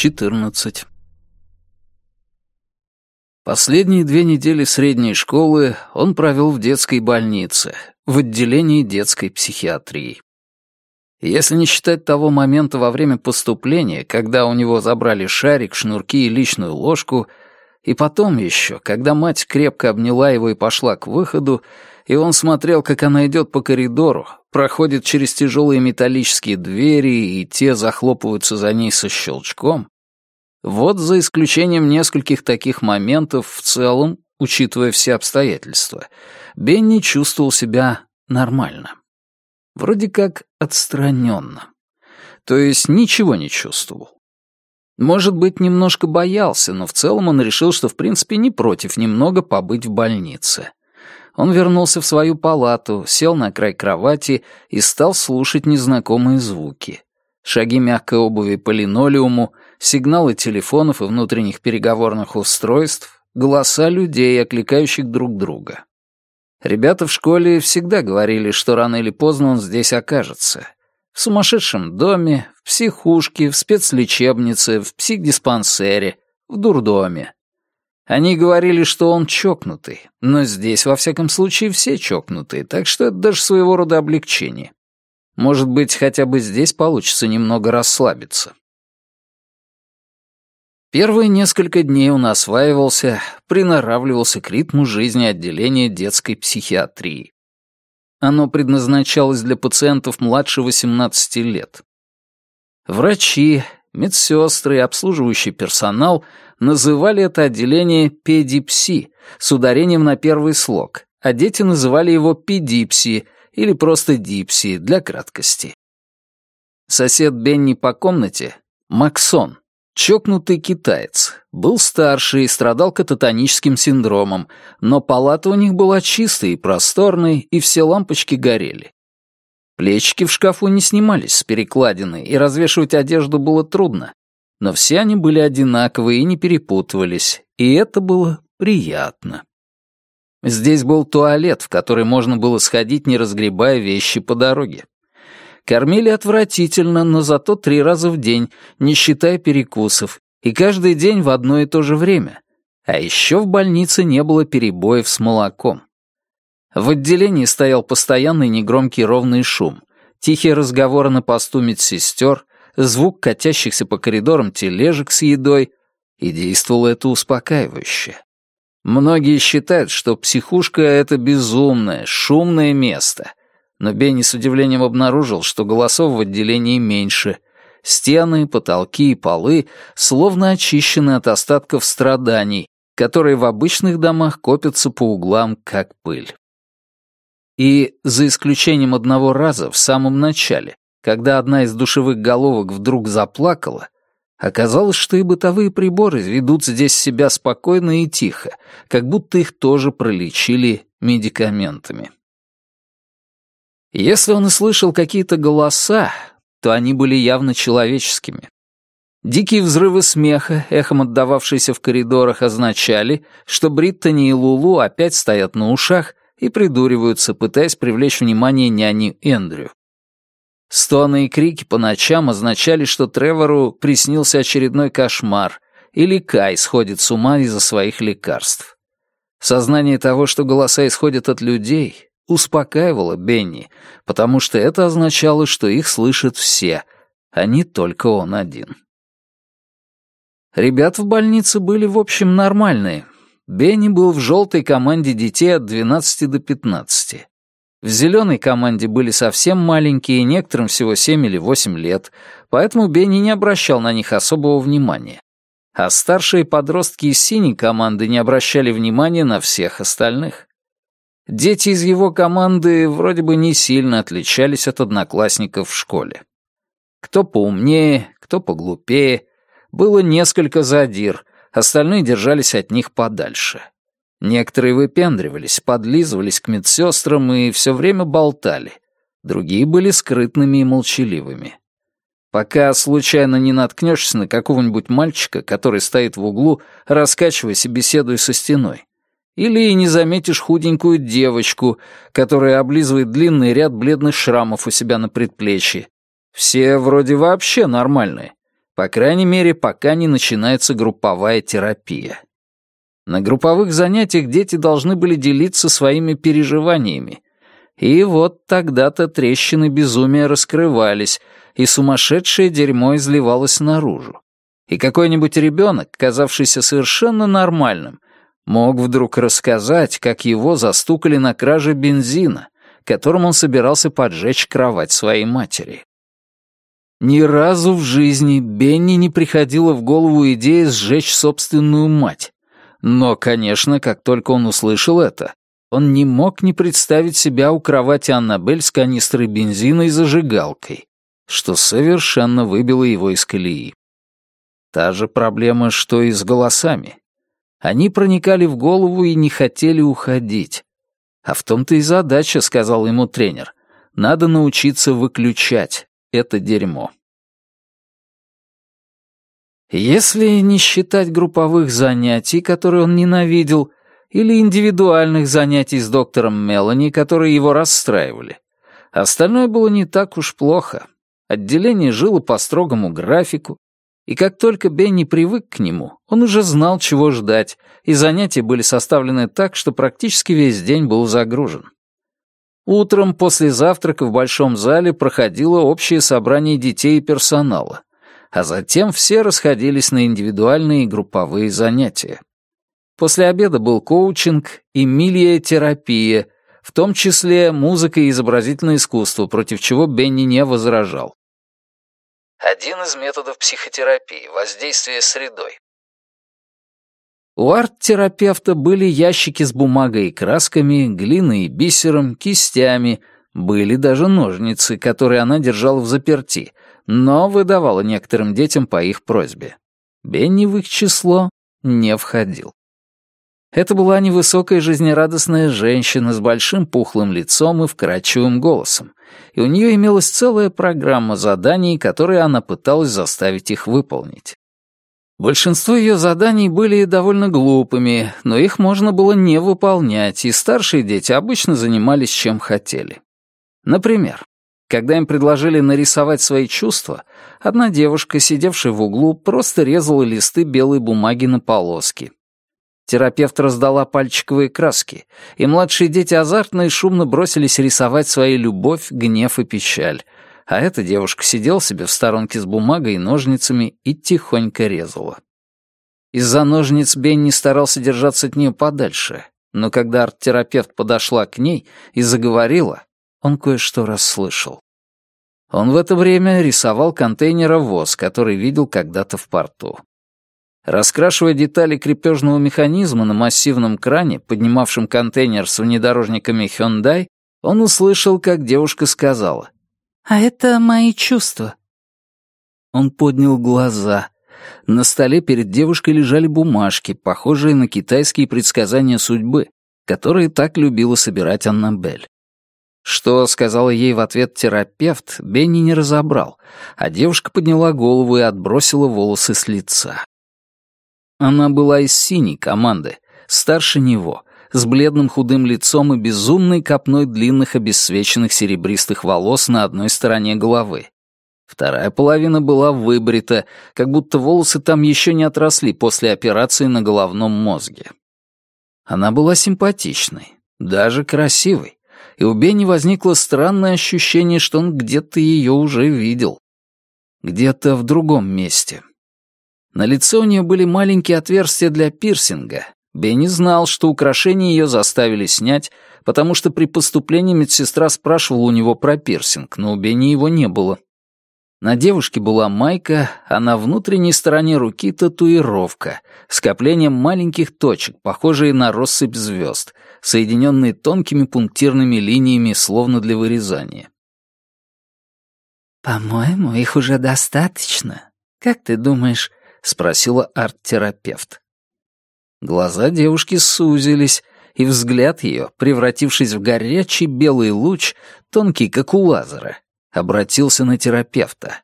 14. Последние две недели средней школы он провел в детской больнице, в отделении детской психиатрии. Если не считать того момента во время поступления, когда у него забрали шарик, шнурки и личную ложку, и потом еще, когда мать крепко обняла его и пошла к выходу, и он смотрел, как она идет по коридору, проходит через тяжелые металлические двери, и те захлопываются за ней со щелчком, вот за исключением нескольких таких моментов в целом, учитывая все обстоятельства, Бенни чувствовал себя нормально. Вроде как отстраненно. То есть ничего не чувствовал. Может быть, немножко боялся, но в целом он решил, что в принципе не против немного побыть в больнице. Он вернулся в свою палату, сел на край кровати и стал слушать незнакомые звуки. Шаги мягкой обуви по линолеуму, сигналы телефонов и внутренних переговорных устройств, голоса людей, окликающих друг друга. Ребята в школе всегда говорили, что рано или поздно он здесь окажется. В сумасшедшем доме, в психушке, в спецлечебнице, в психдиспансере, в дурдоме. Они говорили, что он чокнутый, но здесь, во всяком случае, все чокнутые, так что это даже своего рода облегчение. Может быть, хотя бы здесь получится немного расслабиться. Первые несколько дней он осваивался, приноравливался к ритму жизни отделения детской психиатрии. Оно предназначалось для пациентов младше 18 лет. Врачи, медсестры и обслуживающий персонал называли это отделение педипси с ударением на первый слог, а дети называли его педипси или просто дипси для краткости. Сосед Бенни по комнате, Максон, Чокнутый китаец. Был старше и страдал кататоническим синдромом, но палата у них была чистой и просторной, и все лампочки горели. Плечики в шкафу не снимались с перекладины, и развешивать одежду было трудно. Но все они были одинаковые и не перепутывались, и это было приятно. Здесь был туалет, в который можно было сходить, не разгребая вещи по дороге. Кормили отвратительно, но зато три раза в день, не считая перекусов, и каждый день в одно и то же время. А еще в больнице не было перебоев с молоком. В отделении стоял постоянный негромкий ровный шум, тихие разговоры на посту медсестер, звук катящихся по коридорам тележек с едой, и действовало это успокаивающе. Многие считают, что психушка — это безумное, шумное место, но Бенни с удивлением обнаружил, что голосов в отделении меньше. Стены, потолки и полы словно очищены от остатков страданий, которые в обычных домах копятся по углам, как пыль. И, за исключением одного раза, в самом начале, когда одна из душевых головок вдруг заплакала, оказалось, что и бытовые приборы ведут здесь себя спокойно и тихо, как будто их тоже пролечили медикаментами. Если он и слышал какие-то голоса, то они были явно человеческими. Дикие взрывы смеха, эхом отдававшиеся в коридорах, означали, что Бриттани и Лулу опять стоят на ушах и придуриваются, пытаясь привлечь внимание няни Эндрю. Стоны и крики по ночам означали, что Тревору приснился очередной кошмар, или Кай сходит с ума из-за своих лекарств. Сознание того, что голоса исходят от людей, успокаивало Бенни, потому что это означало, что их слышат все, а не только он один. Ребята в больнице были, в общем, нормальные. Бенни был в желтой команде детей от 12 до 15. В зеленой команде были совсем маленькие, некоторым всего 7 или 8 лет, поэтому Бенни не обращал на них особого внимания. А старшие подростки из синей команды не обращали внимания на всех остальных. Дети из его команды вроде бы не сильно отличались от одноклассников в школе. Кто поумнее, кто поглупее. Было несколько задир, остальные держались от них подальше. Некоторые выпендривались, подлизывались к медсестрам и все время болтали. Другие были скрытными и молчаливыми. Пока случайно не наткнешься на какого-нибудь мальчика, который стоит в углу, раскачиваясь и беседуя со стеной. Или не заметишь худенькую девочку, которая облизывает длинный ряд бледных шрамов у себя на предплечье. Все вроде вообще нормальные. По крайней мере, пока не начинается групповая терапия. На групповых занятиях дети должны были делиться своими переживаниями. И вот тогда-то трещины безумия раскрывались, и сумасшедшее дерьмо изливалось наружу. И какой-нибудь ребенок, казавшийся совершенно нормальным, мог вдруг рассказать, как его застукали на краже бензина, которым он собирался поджечь кровать своей матери. Ни разу в жизни Бенни не приходила в голову идея сжечь собственную мать. Но, конечно, как только он услышал это, он не мог не представить себя у кровати Аннабель с канистрой бензина и зажигалкой, что совершенно выбило его из колеи. Та же проблема, что и с голосами. Они проникали в голову и не хотели уходить. А в том-то и задача, сказал ему тренер. Надо научиться выключать это дерьмо. Если не считать групповых занятий, которые он ненавидел, или индивидуальных занятий с доктором Мелани, которые его расстраивали, остальное было не так уж плохо. Отделение жило по строгому графику, и как только Бенни привык к нему, он уже знал, чего ждать, и занятия были составлены так, что практически весь день был загружен. Утром после завтрака в большом зале проходило общее собрание детей и персонала а затем все расходились на индивидуальные и групповые занятия. После обеда был коучинг и милия-терапия, в том числе музыка и изобразительное искусство, против чего Бенни не возражал. Один из методов психотерапии — воздействие средой. У арт-терапевта были ящики с бумагой и красками, глиной и бисером, кистями, были даже ножницы, которые она держала в заперти, но выдавала некоторым детям по их просьбе. Бенни в их число не входил. Это была невысокая жизнерадостная женщина с большим пухлым лицом и вкрадчивым голосом, и у нее имелась целая программа заданий, которые она пыталась заставить их выполнить. Большинство ее заданий были довольно глупыми, но их можно было не выполнять, и старшие дети обычно занимались чем хотели. Например, когда им предложили нарисовать свои чувства, одна девушка, сидевшая в углу, просто резала листы белой бумаги на полоски. Терапевт раздала пальчиковые краски, и младшие дети азартно и шумно бросились рисовать свою любовь, гнев и печаль, а эта девушка сидела себе в сторонке с бумагой и ножницами и тихонько резала. Из-за ножниц Бенни старался держаться от нее подальше, но когда арт-терапевт подошла к ней и заговорила, он кое-что расслышал. Он в это время рисовал контейнеровоз, который видел когда-то в порту. Раскрашивая детали крепежного механизма на массивном кране, поднимавшем контейнер с внедорожниками Hyundai, он услышал, как девушка сказала «А это мои чувства». Он поднял глаза. На столе перед девушкой лежали бумажки, похожие на китайские предсказания судьбы, которые так любила собирать Аннабель. Что сказала ей в ответ терапевт, Бенни не разобрал, а девушка подняла голову и отбросила волосы с лица. Она была из синей команды, старше него, с бледным худым лицом и безумной копной длинных обесцвеченных серебристых волос на одной стороне головы. Вторая половина была выбрита, как будто волосы там еще не отросли после операции на головном мозге. Она была симпатичной, даже красивой и у Бенни возникло странное ощущение, что он где-то ее уже видел. Где-то в другом месте. На лице у нее были маленькие отверстия для пирсинга. Бенни знал, что украшения ее заставили снять, потому что при поступлении медсестра спрашивала у него про пирсинг, но у Бенни его не было. На девушке была майка, а на внутренней стороне руки татуировка, скоплением маленьких точек, похожие на россыпь звезд, соединенные тонкими пунктирными линиями, словно для вырезания. «По-моему, их уже достаточно. Как ты думаешь?» — спросила арт-терапевт. Глаза девушки сузились, и взгляд ее, превратившись в горячий белый луч, тонкий, как у лазера, обратился на терапевта.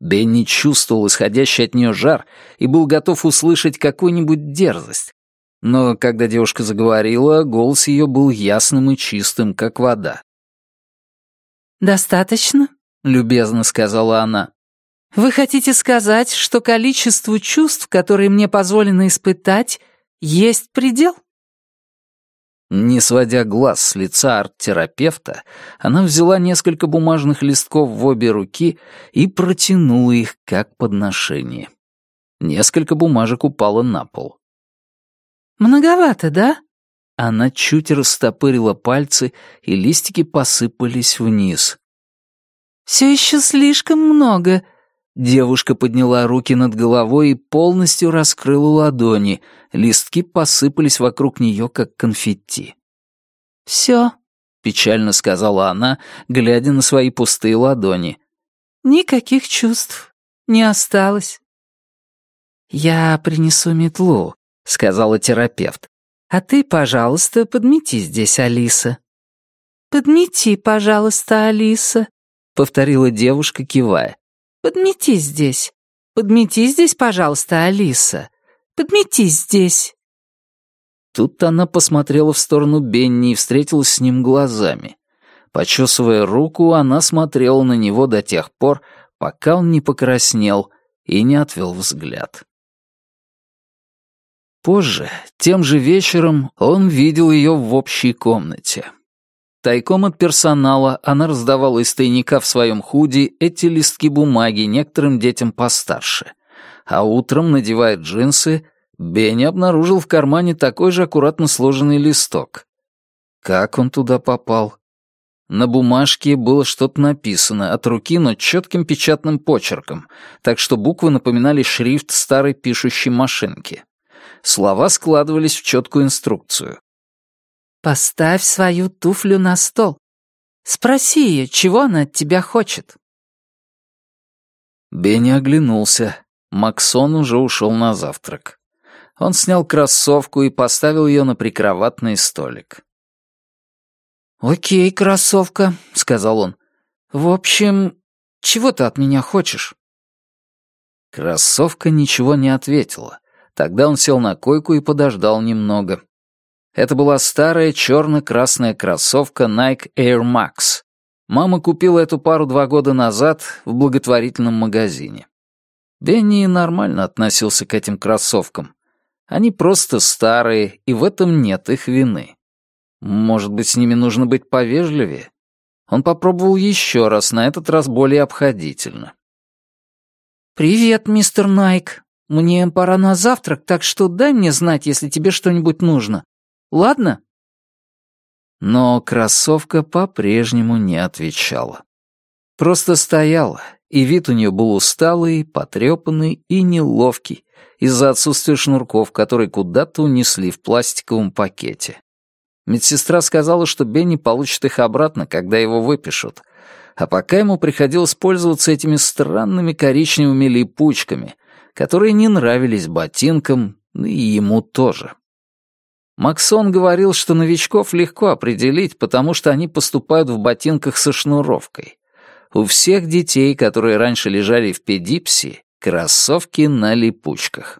Бенни чувствовал исходящий от нее жар и был готов услышать какую-нибудь дерзость. Но когда девушка заговорила, голос ее был ясным и чистым, как вода. «Достаточно?» — любезно сказала она. Вы хотите сказать, что количеству чувств, которые мне позволено испытать, есть предел? Не сводя глаз с лица арт-терапевта, она взяла несколько бумажных листков в обе руки и протянула их как подношение. Несколько бумажек упало на пол. «Многовато, да?» Она чуть растопырила пальцы, и листики посыпались вниз. «Все еще слишком много», Девушка подняла руки над головой и полностью раскрыла ладони. Листки посыпались вокруг нее, как конфетти. «Все», — печально сказала она, глядя на свои пустые ладони. «Никаких чувств не осталось». «Я принесу метлу», — сказала терапевт. «А ты, пожалуйста, подмети здесь, Алиса». «Подмети, пожалуйста, Алиса», — повторила девушка, кивая. Подмети здесь. Подмети здесь, пожалуйста, Алиса. Подмети здесь». Тут она посмотрела в сторону Бенни и встретилась с ним глазами. Почесывая руку, она смотрела на него до тех пор, пока он не покраснел и не отвел взгляд. Позже, тем же вечером, он видел ее в общей комнате. Тайком от персонала она раздавала из тайника в своем худи эти листки бумаги некоторым детям постарше. А утром, надевая джинсы, Бенни обнаружил в кармане такой же аккуратно сложенный листок. Как он туда попал? На бумажке было что-то написано от руки, но четким печатным почерком, так что буквы напоминали шрифт старой пишущей машинки. Слова складывались в четкую инструкцию. Поставь свою туфлю на стол. Спроси ее, чего она от тебя хочет. Бенни оглянулся. Максон уже ушел на завтрак. Он снял кроссовку и поставил ее на прикроватный столик. «Окей, кроссовка», — сказал он. «В общем, чего ты от меня хочешь?» Кроссовка ничего не ответила. Тогда он сел на койку и подождал немного. Это была старая черно-красная кроссовка Nike Air Max. Мама купила эту пару два года назад в благотворительном магазине. Бенни нормально относился к этим кроссовкам. Они просто старые, и в этом нет их вины. Может быть, с ними нужно быть повежливее? Он попробовал еще раз, на этот раз более обходительно. «Привет, мистер Найк. Мне пора на завтрак, так что дай мне знать, если тебе что-нибудь нужно. Ладно?» Но кроссовка по-прежнему не отвечала. Просто стояла, и вид у нее был усталый, потрепанный и неловкий из-за отсутствия шнурков, которые куда-то унесли в пластиковом пакете. Медсестра сказала, что Бенни получит их обратно, когда его выпишут, а пока ему приходилось пользоваться этими странными коричневыми липучками, которые не нравились ботинкам и ему тоже. Максон говорил, что новичков легко определить, потому что они поступают в ботинках со шнуровкой. У всех детей, которые раньше лежали в педипсии, кроссовки на липучках.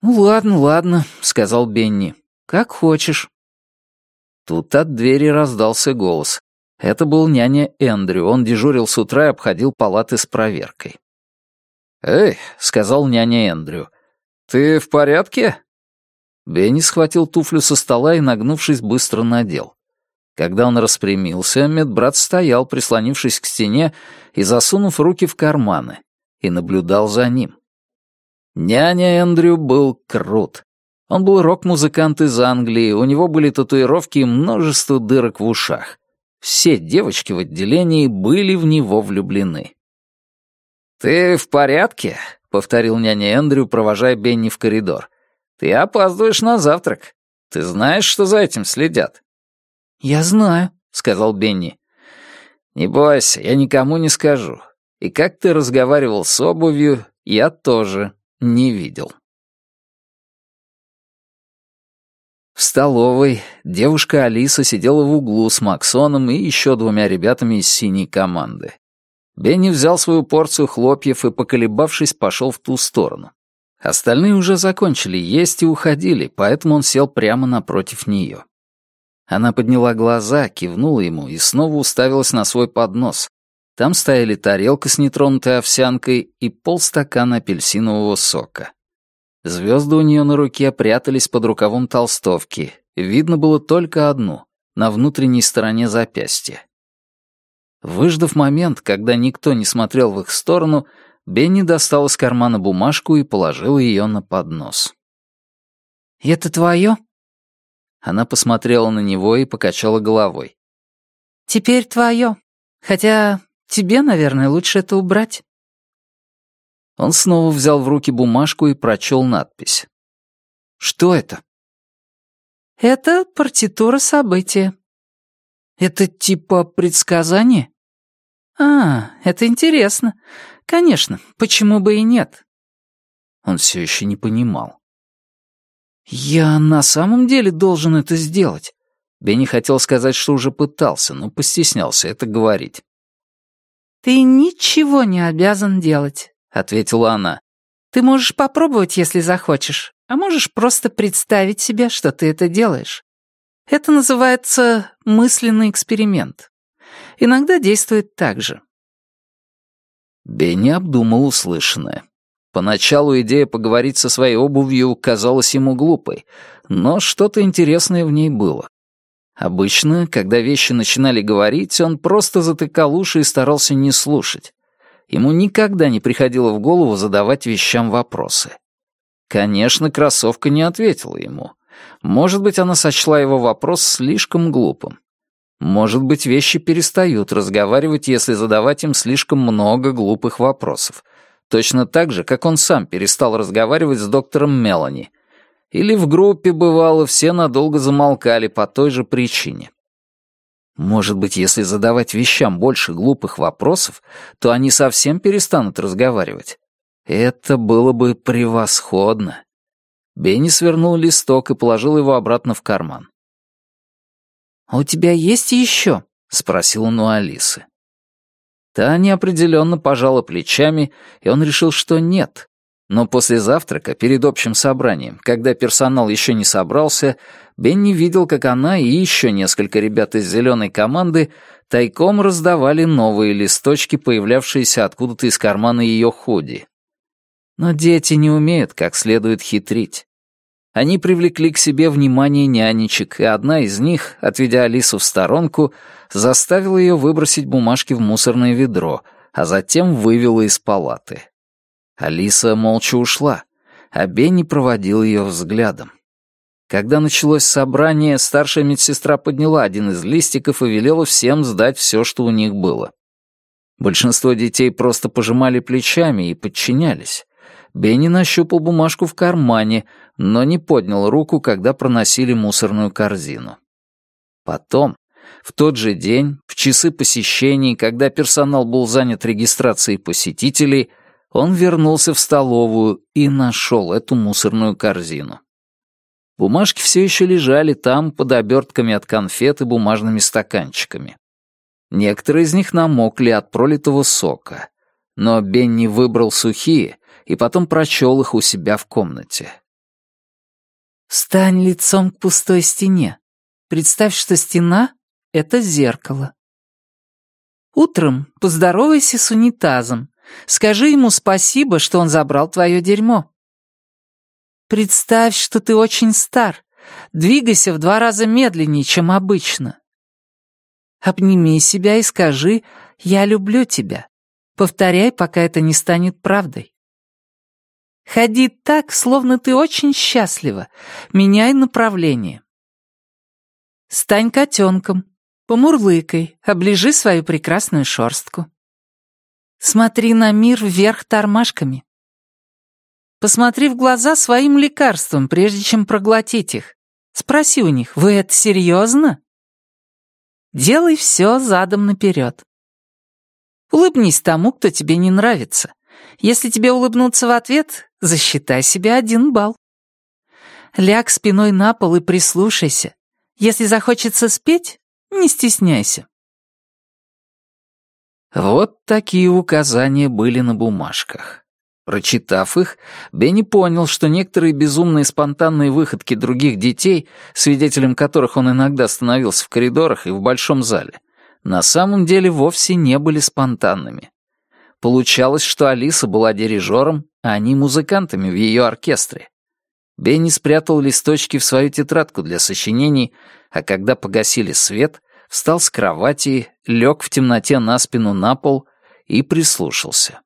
«Ну ладно, ладно», — сказал Бенни. «Как хочешь». Тут от двери раздался голос. Это был няня Эндрю, он дежурил с утра и обходил палаты с проверкой. «Эй», — сказал няня Эндрю, — «ты в порядке?» Бенни схватил туфлю со стола и, нагнувшись, быстро надел. Когда он распрямился, медбрат стоял, прислонившись к стене и засунув руки в карманы, и наблюдал за ним. Няня Эндрю был крут. Он был рок-музыкант из Англии, у него были татуировки и множество дырок в ушах. Все девочки в отделении были в него влюблены. «Ты в порядке?» — повторил няня Эндрю, провожая Бенни в коридор. Ты опаздываешь на завтрак. Ты знаешь, что за этим следят?» «Я знаю», — сказал Бенни. «Не бойся, я никому не скажу. И как ты разговаривал с обувью, я тоже не видел». В столовой девушка Алиса сидела в углу с Максоном и еще двумя ребятами из синей команды. Бенни взял свою порцию хлопьев и, поколебавшись, пошел в ту сторону. Остальные уже закончили есть и уходили, поэтому он сел прямо напротив нее. Она подняла глаза, кивнула ему и снова уставилась на свой поднос. Там стояли тарелка с нетронутой овсянкой и полстакана апельсинового сока. Звезды у нее на руке прятались под рукавом толстовки. Видно было только одну, на внутренней стороне запястья. Выждав момент, когда никто не смотрел в их сторону, Бенни достал из кармана бумажку и положил ее на поднос. «Это твое?» Она посмотрела на него и покачала головой. «Теперь твое. Хотя тебе, наверное, лучше это убрать». Он снова взял в руки бумажку и прочел надпись. «Что это?» «Это партитура события». «Это типа предсказание?» «А, это интересно. Конечно, почему бы и нет?» Он все еще не понимал. «Я на самом деле должен это сделать?» Бенни хотел сказать, что уже пытался, но постеснялся это говорить. «Ты ничего не обязан делать. — ответила она. «Ты можешь попробовать, если захочешь, а можешь просто представить себе, что ты это делаешь. Это называется мысленный эксперимент. Иногда действует так же». Бенни обдумал услышанное. Поначалу идея поговорить со своей обувью казалась ему глупой, но что-то интересное в ней было. Обычно, когда вещи начинали говорить, он просто затыкал уши и старался не слушать. Ему никогда не приходило в голову задавать вещам вопросы. Конечно, кроссовка не ответила ему. Может быть, она сочла его вопрос слишком глупым. Может быть, вещи перестают разговаривать, если задавать им слишком много глупых вопросов. Точно так же, как он сам перестал разговаривать с доктором Мелани. Или в группе, бывало, все надолго замолкали по той же причине. Может быть, если задавать вещам больше глупых вопросов, то они совсем перестанут разговаривать. Это было бы превосходно. Бенни свернул листок и положил его обратно в карман. «А у тебя есть еще?» — спросил он у Алисы. Та неопределенно пожала плечами, и он решил, что нет. Но после завтрака, перед общим собранием, когда персонал еще не собрался, Бенни видел, как она и еще несколько ребят из зеленой команды тайком раздавали новые листочки, появлявшиеся откуда-то из кармана ее худи. Но дети не умеют как следует хитрить. Они привлекли к себе внимание нянечек, и одна из них, отведя Алису в сторонку, заставила ее выбросить бумажки в мусорное ведро, а затем вывела из палаты. Алиса молча ушла, а Бенни проводил ее взглядом. Когда началось собрание, старшая медсестра подняла один из листиков и велела всем сдать все, что у них было. Большинство детей просто пожимали плечами и подчинялись. Бенни нащупал бумажку в кармане, но не поднял руку, когда проносили мусорную корзину. Потом, в тот же день, в часы посещений, когда персонал был занят регистрацией посетителей, он вернулся в столовую и нашел эту мусорную корзину. Бумажки все еще лежали там под обертками от конфет и бумажными стаканчиками. Некоторые из них намокли от пролитого сока, но Бенни выбрал сухие и потом прочел их у себя в комнате. «Стань лицом к пустой стене. Представь, что стена — это зеркало. Утром поздоровайся с унитазом, Скажи ему спасибо, что он забрал твое дерьмо. Представь, что ты очень стар. Двигайся в два раза медленнее, чем обычно. Обними себя и скажи «Я люблю тебя». Повторяй, пока это не станет правдой. Ходи так, словно ты очень счастлива. Меняй направление. Стань котенком, помурлыкай, оближи свою прекрасную шорстку. Смотри на мир вверх тормашками. Посмотри в глаза своим лекарствам, прежде чем проглотить их. Спроси у них, вы это серьезно? Делай все задом наперед. Улыбнись тому, кто тебе не нравится. Если тебе улыбнуться в ответ, засчитай себе один балл. Ляг спиной на пол и прислушайся. Если захочется спеть, не стесняйся. Вот такие указания были на бумажках. Прочитав их, Бенни понял, что некоторые безумные спонтанные выходки других детей, свидетелем которых он иногда становился в коридорах и в большом зале, на самом деле вовсе не были спонтанными. Получалось, что Алиса была дирижером, а они музыкантами в ее оркестре. Бенни спрятал листочки в свою тетрадку для сочинений, а когда погасили свет, встал с кровати, лег в темноте на спину на пол и прислушался.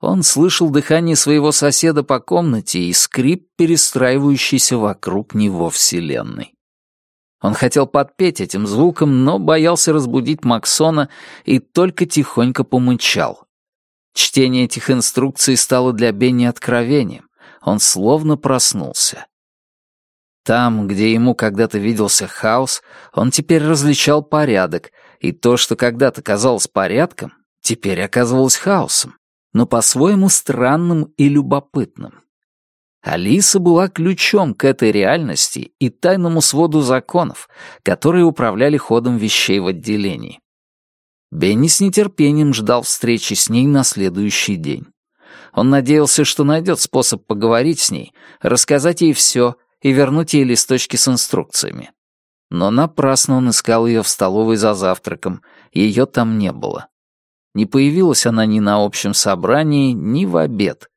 Он слышал дыхание своего соседа по комнате и скрип, перестраивающийся вокруг него вселенной. Он хотел подпеть этим звуком, но боялся разбудить Максона и только тихонько помычал. Чтение этих инструкций стало для Бенни откровением. Он словно проснулся. Там, где ему когда-то виделся хаос, он теперь различал порядок, и то, что когда-то казалось порядком, теперь оказывалось хаосом, но по-своему странным и любопытным. Алиса была ключом к этой реальности и тайному своду законов, которые управляли ходом вещей в отделении. Бенни с нетерпением ждал встречи с ней на следующий день. Он надеялся, что найдет способ поговорить с ней, рассказать ей все и вернуть ей листочки с инструкциями. Но напрасно он искал ее в столовой за завтраком, ее там не было. Не появилась она ни на общем собрании, ни в обед.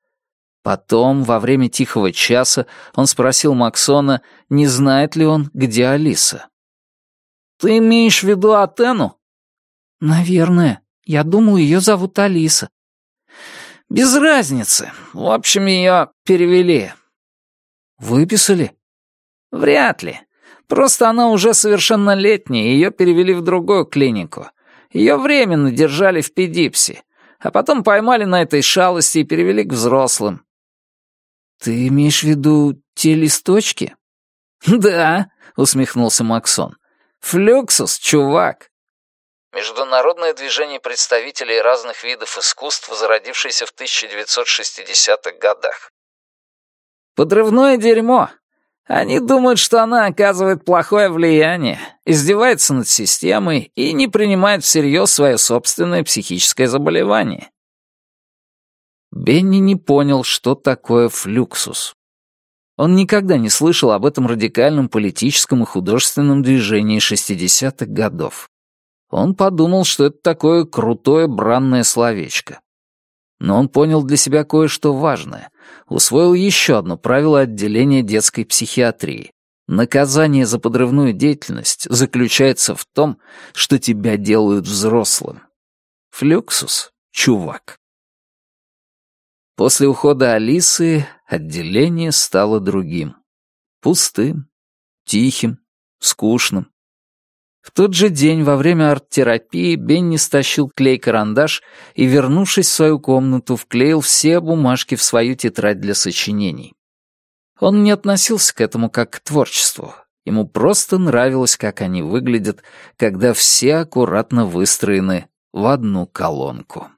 Потом, во время тихого часа, он спросил Максона, не знает ли он, где Алиса. «Ты имеешь в виду Атену?» «Наверное. Я думал, ее зовут Алиса». «Без разницы. В общем, ее перевели». «Выписали?» «Вряд ли. Просто она уже совершеннолетняя, ее перевели в другую клинику. Ее временно держали в педипсе, а потом поймали на этой шалости и перевели к взрослым. «Ты имеешь в виду те листочки?» «Да», — усмехнулся Максон. «Флюксус, чувак». Международное движение представителей разных видов искусств, зародившееся в 1960-х годах. «Подрывное дерьмо. Они думают, что она оказывает плохое влияние, издевается над системой и не принимает всерьез свое собственное психическое заболевание. Бенни не понял, что такое флюксус. Он никогда не слышал об этом радикальном политическом и художественном движении 60-х годов. Он подумал, что это такое крутое бранное словечко. Но он понял для себя кое-что важное. Усвоил еще одно правило отделения детской психиатрии. Наказание за подрывную деятельность заключается в том, что тебя делают взрослым. Флюксус, чувак. После ухода Алисы отделение стало другим. Пустым, тихим, скучным. В тот же день во время арт-терапии Бенни стащил клей-карандаш и, вернувшись в свою комнату, вклеил все бумажки в свою тетрадь для сочинений. Он не относился к этому как к творчеству. Ему просто нравилось, как они выглядят, когда все аккуратно выстроены в одну колонку.